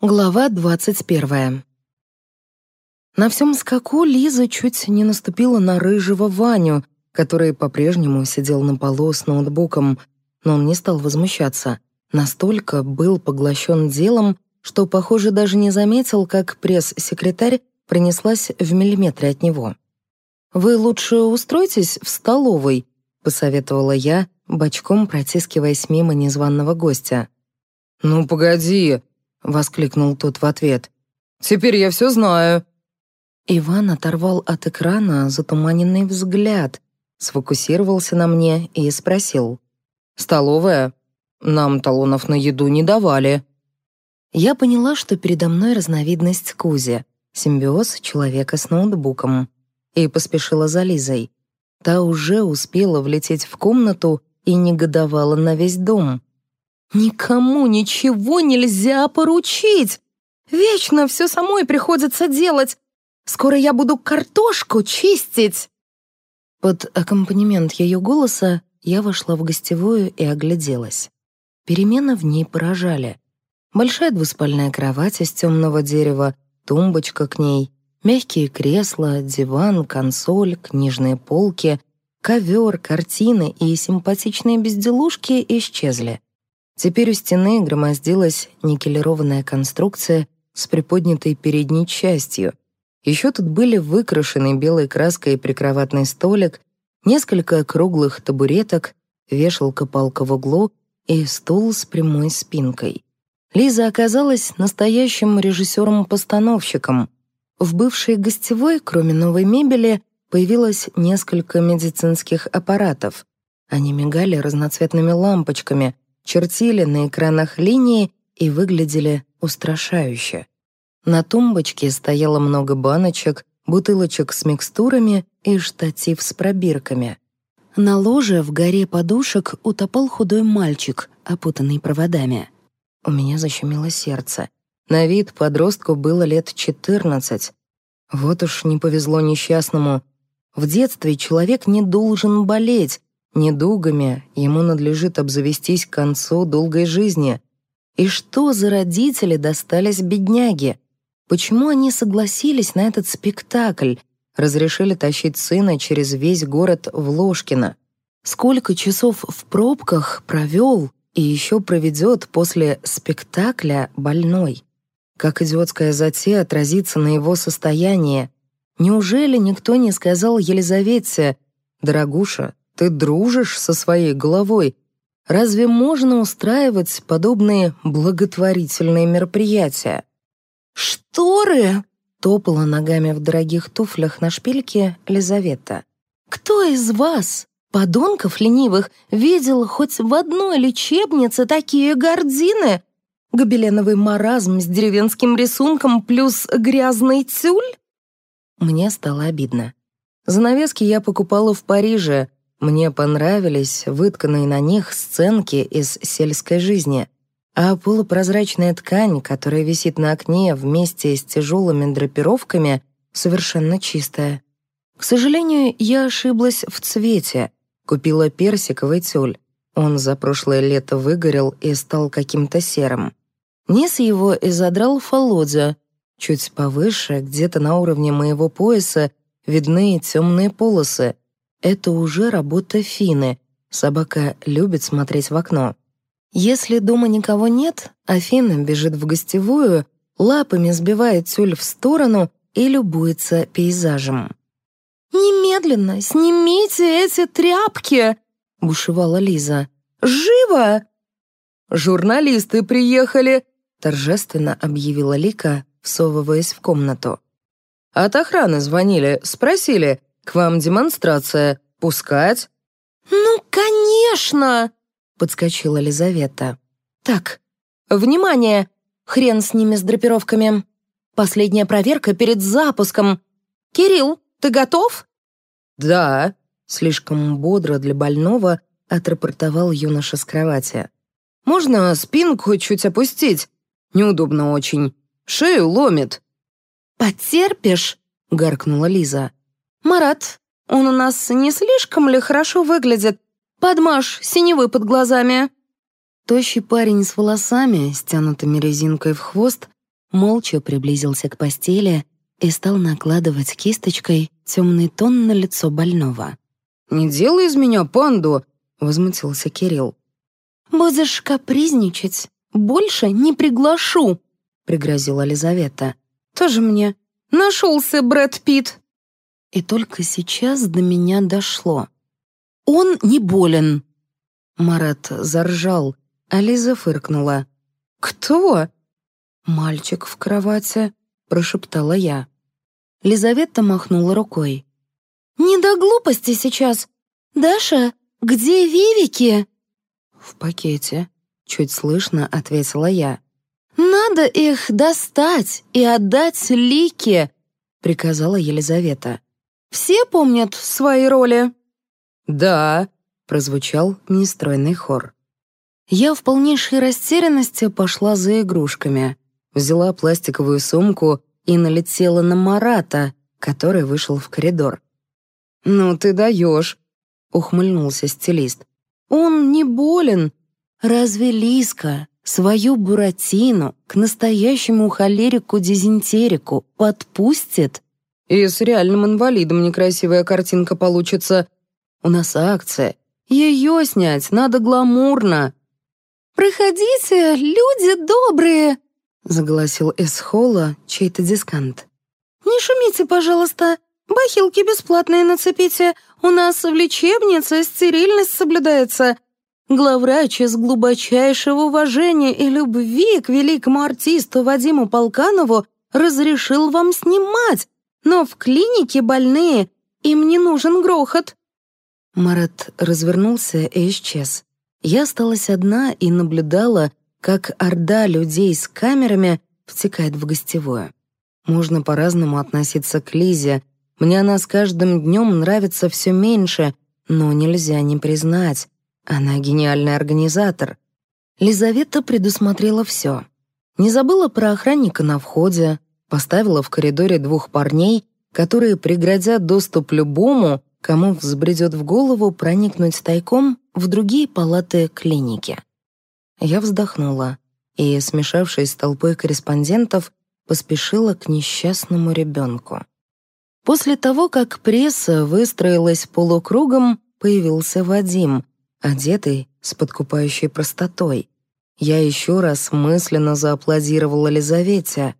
Глава двадцать первая. На всем скаку Лиза чуть не наступила на рыжего Ваню, который по-прежнему сидел на полу с ноутбуком, но он не стал возмущаться. Настолько был поглощен делом, что, похоже, даже не заметил, как пресс-секретарь принеслась в миллиметре от него. «Вы лучше устройтесь в столовой», — посоветовала я, бочком протискиваясь мимо незваного гостя. «Ну, погоди», — воскликнул тот в ответ. «Теперь я все знаю». Иван оторвал от экрана затуманенный взгляд, сфокусировался на мне и спросил. «Столовая? Нам талонов на еду не давали». Я поняла, что передо мной разновидность Кузи, симбиоз человека с ноутбуком, и поспешила за Лизой. Та уже успела влететь в комнату и негодовала на весь дом. Никому ничего нельзя поручить. Вечно все самой приходится делать. Скоро я буду картошку чистить. Под аккомпанемент ее голоса я вошла в гостевую и огляделась. Перемены в ней поражали. Большая двуспальная кровать из темного дерева, тумбочка к ней, мягкие кресла, диван, консоль, книжные полки, ковер, картины и симпатичные безделушки исчезли. Теперь у стены громоздилась никелированная конструкция с приподнятой передней частью. Еще тут были выкрашены белой краской прикроватный столик, несколько круглых табуреток, вешалка-палка в углу и стул с прямой спинкой. Лиза оказалась настоящим режиссером-постановщиком. В бывшей гостевой, кроме новой мебели, появилось несколько медицинских аппаратов. Они мигали разноцветными лампочками — чертили на экранах линии и выглядели устрашающе. На тумбочке стояло много баночек, бутылочек с микстурами и штатив с пробирками. На ложе в горе подушек утопал худой мальчик, опутанный проводами. У меня защемило сердце. На вид подростку было лет 14. Вот уж не повезло несчастному. В детстве человек не должен болеть, Недугами ему надлежит обзавестись к концу долгой жизни. И что за родители достались бедняге? Почему они согласились на этот спектакль, разрешили тащить сына через весь город в Ложкино? Сколько часов в пробках провел и еще проведет после спектакля больной? Как идиотская затея отразится на его состоянии? Неужели никто не сказал Елизавете, «Дорогуша, ты дружишь со своей головой. Разве можно устраивать подобные благотворительные мероприятия? «Шторы!» — топала ногами в дорогих туфлях на шпильке Лизавета. «Кто из вас, подонков ленивых, видел хоть в одной лечебнице такие гардины? Гобеленовый маразм с деревенским рисунком плюс грязный тюль?» Мне стало обидно. Занавески я покупала в Париже, мне понравились вытканные на них сценки из сельской жизни, а полупрозрачная ткань, которая висит на окне вместе с тяжелыми драпировками, совершенно чистая. К сожалению, я ошиблась в цвете. Купила персиковый тюль. Он за прошлое лето выгорел и стал каким-то серым. Низ его изодрал Фолодя. Чуть повыше, где-то на уровне моего пояса, видны темные полосы — это уже работа Фины. Собака любит смотреть в окно. Если дома никого нет, Афина бежит в гостевую, лапами сбивает тюль в сторону и любуется пейзажем. «Немедленно снимите эти тряпки!» — бушевала Лиза. «Живо!» «Журналисты приехали!» — торжественно объявила Лика, всовываясь в комнату. «От охраны звонили, спросили, к вам демонстрация. Пускать?» «Ну, конечно!» — подскочила Лизавета. «Так, внимание! Хрен с ними, с драпировками. Последняя проверка перед запуском. Кирилл, ты готов?» «Да», — слишком бодро для больного отрапортовал юноша с кровати. «Можно спинку чуть опустить? Неудобно очень. Шею ломит». «Потерпишь?» — гаркнула Лиза. «Марат, он у нас не слишком ли хорошо выглядит? Подмажь синевы под глазами». Тощий парень с волосами, стянутыми резинкой в хвост, молча приблизился к постели и стал накладывать кисточкой темный тон на лицо больного. «Не делай из меня панду!» — возмутился Кирилл. «Будешь капризничать, больше не приглашу!» — пригрозила Лизавета. «Тоже мне нашелся Брэд Питт!» И только сейчас до меня дошло. «Он не болен!» Марат заржал, а Лиза фыркнула. «Кто?» «Мальчик в кровати», — прошептала я. Лизавета махнула рукой. «Не до глупости сейчас. Даша, где Вивики?» «В пакете», — чуть слышно ответила я. «Надо их достать и отдать Лике», — приказала Елизавета. «Все помнят свои роли?» «Да», — прозвучал нестройный хор. Я в полнейшей растерянности пошла за игрушками, взяла пластиковую сумку и налетела на Марата, который вышел в коридор. «Ну ты даешь», — ухмыльнулся стилист. «Он не болен. Разве Лиска свою Буратино к настоящему холерику-дизентерику подпустит?» «И с реальным инвалидом некрасивая картинка получится. У нас акция. Ее снять надо гламурно». «Проходите, люди добрые!» — загласил из холла чей-то дискант. «Не шумите, пожалуйста. Бахилки бесплатные нацепите. У нас в лечебнице стерильность соблюдается. Главврач из глубочайшего уважения и любви к великому артисту Вадиму Полканову разрешил вам снимать, но в клинике больные, им не нужен грохот». Марат развернулся и исчез. Я осталась одна и наблюдала, как орда людей с камерами втекает в гостевую. Можно по-разному относиться к Лизе. Мне она с каждым днем нравится все меньше, но нельзя не признать. Она гениальный организатор. Лизавета предусмотрела все. Не забыла про охранника на входе, поставила в коридоре двух парней, которые преградят доступ любому, кому взбредет в голову проникнуть тайком в другие палаты клиники. Я вздохнула и, смешавшись с толпой корреспондентов, поспешила к несчастному ребенку. После того, как пресса выстроилась полукругом, появился Вадим, одетый с подкупающей простотой. Я еще раз мысленно зааплодировала Лизавете.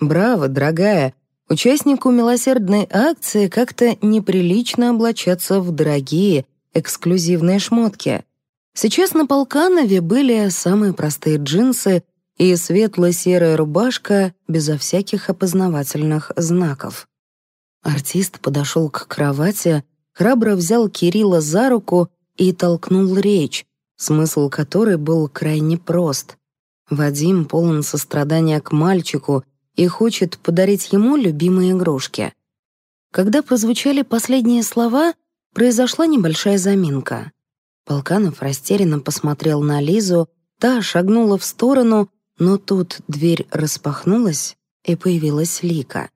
«Браво, дорогая! Участнику милосердной акции как-то неприлично облачаться в дорогие, эксклюзивные шмотки. Сейчас на Полканове были самые простые джинсы и светло-серая рубашка безо всяких опознавательных знаков. Артист подошел к кровати, храбро взял Кирилла за руку и толкнул речь, смысл которой был крайне прост. Вадим полон сострадания к мальчику — и хочет подарить ему любимые игрушки. Когда прозвучали последние слова, произошла небольшая заминка. Полканов растерянно посмотрел на Лизу, та шагнула в сторону, но тут дверь распахнулась, и появилась Лика.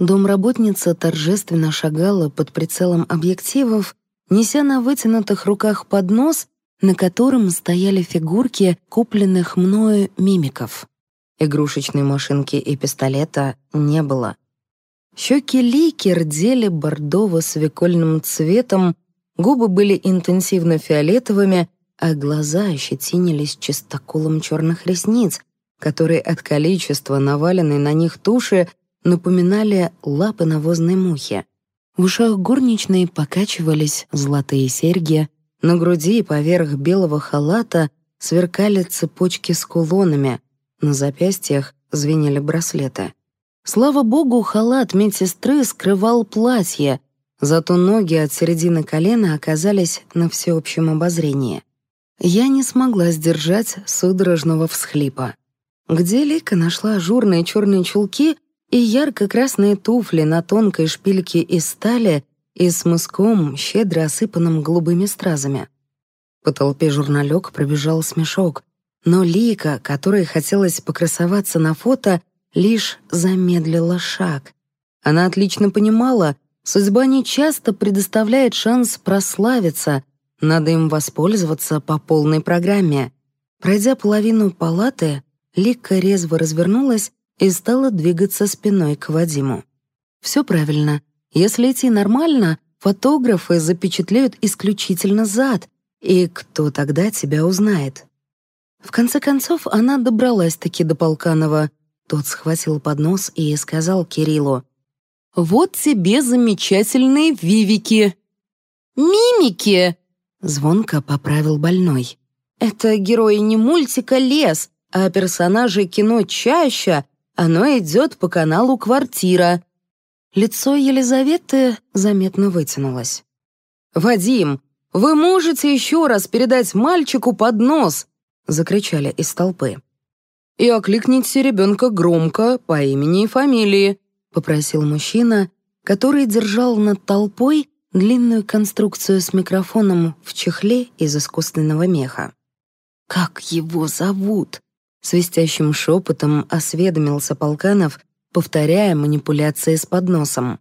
Домработница торжественно шагала под прицелом объективов, неся на вытянутых руках поднос, на котором стояли фигурки купленных мною мимиков. Игрушечной машинки и пистолета не было. Щеки Лики рдели бордово-свекольным цветом, губы были интенсивно фиолетовыми, а глаза ощетинились чистоколом черных ресниц, которые от количества наваленной на них туши напоминали лапы навозной мухи. В ушах горничной покачивались золотые серьги, на груди поверх белого халата сверкали цепочки с кулонами, на запястьях звенели браслеты. Слава богу, халат медсестры скрывал платье, зато ноги от середины колена оказались на всеобщем обозрении. Я не смогла сдержать судорожного всхлипа. Где Лика нашла ажурные черные чулки и ярко-красные туфли на тонкой шпильке из стали и с мыском, щедро осыпанным голубыми стразами? По толпе журналек пробежал смешок, но Лика, которой хотелось покрасоваться на фото, лишь замедлила шаг. Она отлично понимала, судьба не часто предоставляет шанс прославиться, надо им воспользоваться по полной программе. Пройдя половину палаты, Лика резво развернулась и стала двигаться спиной к Вадиму. Все правильно. Если идти нормально, фотографы запечатлеют исключительно зад, и кто тогда тебя узнает? В конце концов, она добралась-таки до Полканова. Тот схватил поднос и сказал Кириллу, «Вот тебе замечательные вивики!» «Мимики!» — звонко поправил больной. «Это герои не мультика «Лес», а персонажи кино «Чаща», оно идет по каналу «Квартира». Лицо Елизаветы заметно вытянулось. «Вадим, вы можете еще раз передать мальчику поднос?» — закричали из толпы. «И окликните ребенка громко, по имени и фамилии», — попросил мужчина, который держал над толпой длинную конструкцию с микрофоном в чехле из искусственного меха. «Как его зовут?» Свистящим шепотом осведомился Полканов, повторяя манипуляции с подносом.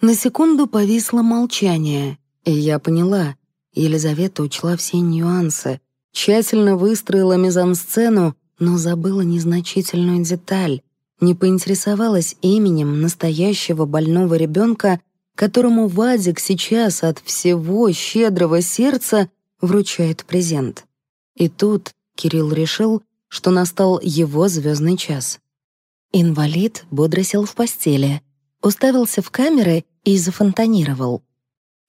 На секунду повисло молчание, и я поняла. Елизавета учла все нюансы, тщательно выстроила мизансцену, но забыла незначительную деталь. Не поинтересовалась именем настоящего больного ребенка, которому Вадик сейчас от всего щедрого сердца вручает презент. И тут Кирилл решил, что настал его звездный час. Инвалид бодро сел в постели, уставился в камеры и зафонтанировал.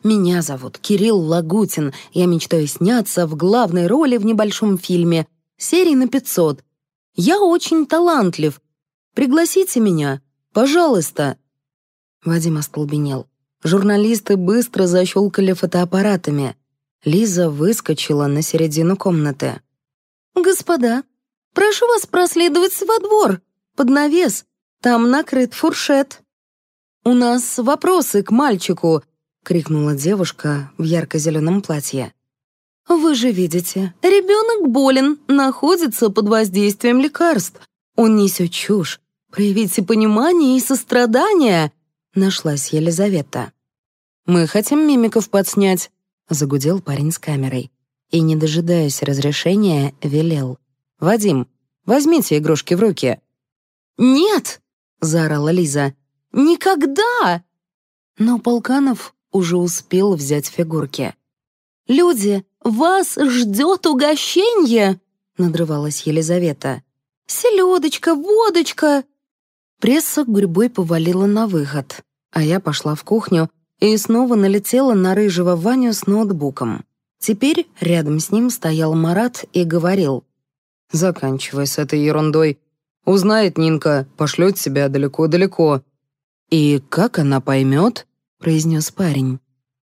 «Меня зовут Кирилл Лагутин. Я мечтаю сняться в главной роли в небольшом фильме. Серии на 500. Я очень талантлив. Пригласите меня. Пожалуйста». Вадим остолбенел. Журналисты быстро защелкали фотоаппаратами. Лиза выскочила на середину комнаты. «Господа, Прошу вас проследовать во двор, под навес. Там накрыт фуршет». «У нас вопросы к мальчику», — крикнула девушка в ярко-зеленом платье. «Вы же видите, ребенок болен, находится под воздействием лекарств. Он несет чушь. Проявите понимание и сострадание», — нашлась Елизавета. «Мы хотим мимиков подснять», — загудел парень с камерой. И, не дожидаясь разрешения, велел. «Вадим, возьмите игрушки в руки». «Нет!» — заорала Лиза. «Никогда!» Но Полканов уже успел взять фигурки. «Люди, вас ждет угощение!» — надрывалась Елизавета. «Селедочка, водочка!» Пресса гурьбой повалила на выход, а я пошла в кухню и снова налетела на рыжего Ваню с ноутбуком. Теперь рядом с ним стоял Марат и говорил. Заканчивай с этой ерундой. Узнает Нинка, пошлет себя далеко-далеко. И как она поймет? Произнес парень.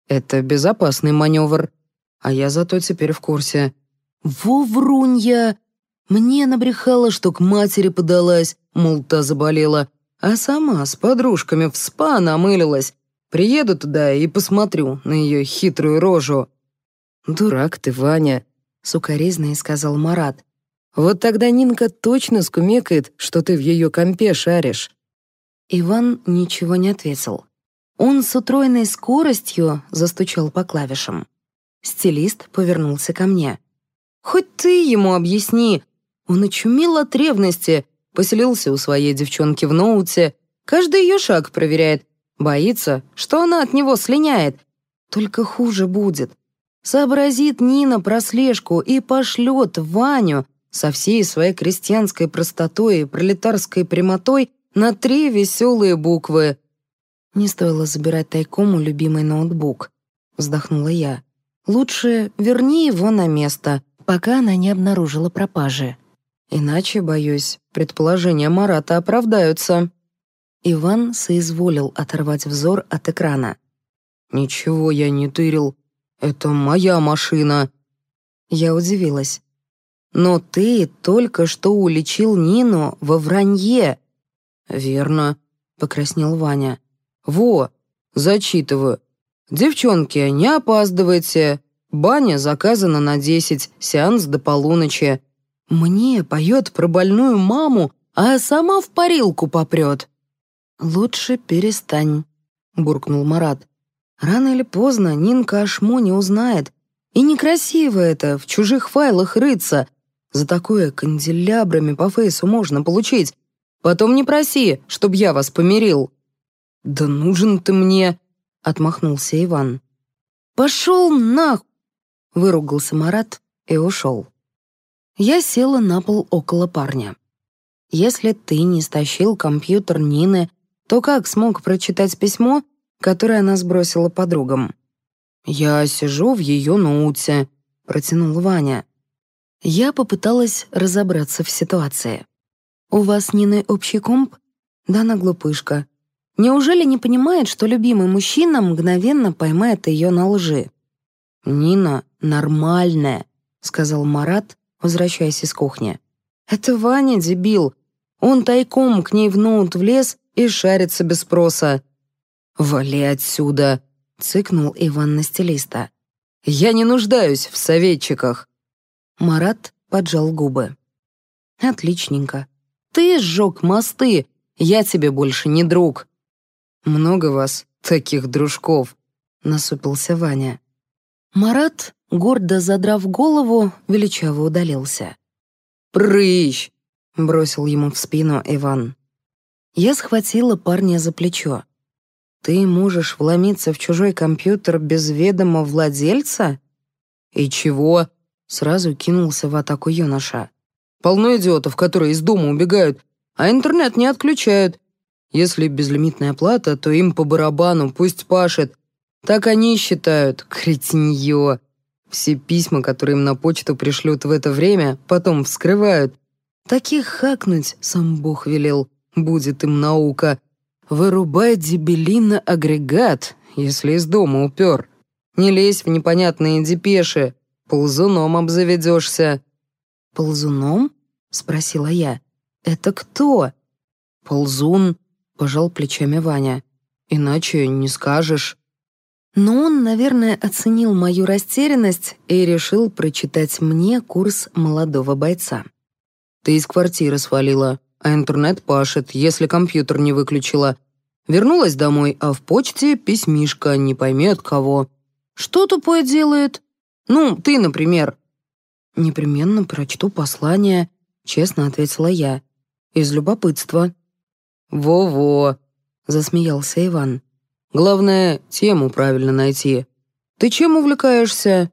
Это безопасный маневр. А я зато теперь в курсе. Во врунья! Мне набрехала, что к матери подалась, мол, та заболела, а сама с подружками в спа намылилась. Приеду туда и посмотрю на ее хитрую рожу. «Дурак ты, Ваня», — сукоризно сказал Марат. Вот тогда Нинка точно скумекает, что ты в ее компе шаришь». Иван ничего не ответил. Он с утроенной скоростью застучал по клавишам. Стилист повернулся ко мне. «Хоть ты ему объясни. Он очумел от ревности, поселился у своей девчонки в ноуте, каждый ее шаг проверяет, боится, что она от него слиняет. Только хуже будет. Сообразит Нина про слежку и пошлет Ваню, со всей своей крестьянской простотой и пролетарской прямотой на три веселые буквы. «Не стоило забирать тайком у любимый ноутбук», — вздохнула я. «Лучше верни его на место, пока она не обнаружила пропажи. Иначе, боюсь, предположения Марата оправдаются». Иван соизволил оторвать взор от экрана. «Ничего я не тырил. Это моя машина». Я удивилась. Но ты только что уличил Нину во вранье». «Верно», — покраснел Ваня. «Во, зачитываю. Девчонки, не опаздывайте. Баня заказана на десять, сеанс до полуночи. Мне поет про больную маму, а сама в парилку попрет». «Лучше перестань», — буркнул Марат. «Рано или поздно Нинка о шму не узнает. И некрасиво это, в чужих файлах рыться, за такое канделябрами по фейсу можно получить. Потом не проси, чтоб я вас помирил». «Да нужен ты мне», — отмахнулся Иван. «Пошел нах!» — выругался Марат и ушел. Я села на пол около парня. Если ты не стащил компьютер Нины, то как смог прочитать письмо, которое она сбросила подругам? «Я сижу в ее ноуте», — протянул Ваня. Я попыталась разобраться в ситуации. «У вас с Ниной общий комп?» Дана глупышка. Неужели не понимает, что любимый мужчина мгновенно поймает ее на лжи? «Нина нормальная», — сказал Марат, возвращаясь из кухни. «Это Ваня, дебил. Он тайком к ней в ноут влез и шарится без спроса». «Вали отсюда», — цыкнул Иван на стилиста. «Я не нуждаюсь в советчиках». Марат поджал губы. «Отличненько. Ты сжег мосты, я тебе больше не друг». «Много вас, таких дружков», — насупился Ваня. Марат, гордо задрав голову, величаво удалился. «Прыщ!» — бросил ему в спину Иван. Я схватила парня за плечо. «Ты можешь вломиться в чужой компьютер без ведома владельца?» «И чего?» — сразу кинулся в атаку юноша. «Полно идиотов, которые из дома убегают, а интернет не отключают. Если безлимитная плата, то им по барабану, пусть пашет. Так они считают, кретинье. Все письма, которые им на почту пришлют в это время, потом вскрывают. Таких хакнуть, сам Бог велел, будет им наука. Вырубай дебелина агрегат, если из дома упер. Не лезь в непонятные депеши, ползуном обзаведешься». «Ползуном?» — спросила я. «Это кто?» «Ползун», — пожал плечами Ваня. «Иначе не скажешь». Но он, наверное, оценил мою растерянность и решил прочитать мне курс молодого бойца. «Ты из квартиры свалила, а интернет пашет, если компьютер не выключила. Вернулась домой, а в почте письмишко, не пойми от кого. Что тупое делает? Ну, ты, например». «Непременно прочту послание», — честно ответила я. «Из любопытства». «Во-во», — засмеялся Иван. Главное, тему правильно найти. Ты чем увлекаешься?»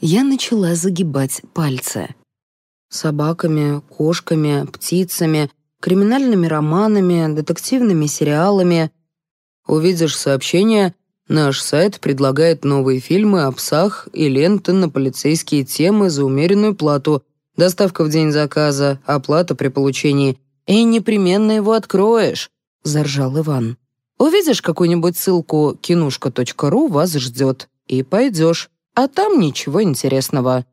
Я начала загибать пальцы. Собаками, кошками, птицами, криминальными романами, детективными сериалами. Увидишь сообщение, наш сайт предлагает новые фильмы о псах и ленты на полицейские темы за умеренную плату, доставка в день заказа, оплата при получении. И непременно его откроешь, заржал Иван. Увидишь какую-нибудь ссылку кинушка.ру вас ждет, и пойдешь, а там ничего интересного.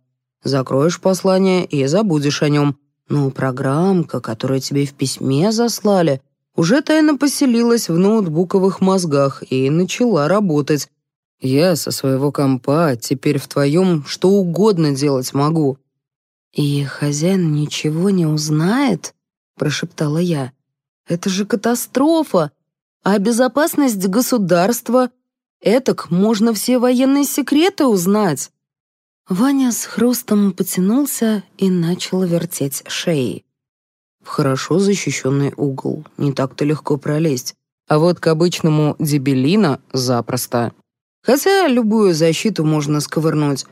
Закроешь послание и забудешь о нем. Но программка, которую тебе в письме заслали, уже тайно поселилась в ноутбуковых мозгах и начала работать. Я со своего компа теперь в твоем что угодно делать могу». «И хозяин ничего не узнает?» — прошептала я. «Это же катастрофа! А безопасность государства — этак можно все военные секреты узнать. Ваня с хрустом потянулся и начал вертеть шеей. В хорошо защищенный угол не так-то легко пролезть. А вот к обычному дебелина запросто. Хотя любую защиту можно сковырнуть.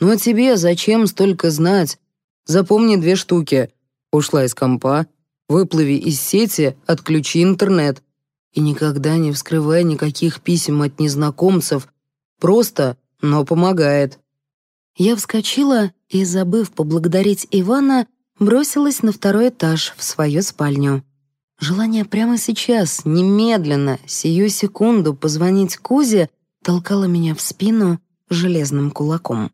Но тебе зачем столько знать? Запомни две штуки. Ушла из компа, выплыви из сети, отключи интернет и никогда не вскрывай никаких писем от незнакомцев. Просто, но помогает». Я вскочила и, забыв поблагодарить Ивана, бросилась на второй этаж в свою спальню. Желание прямо сейчас, немедленно, сию секунду позвонить Кузе толкало меня в спину железным кулаком.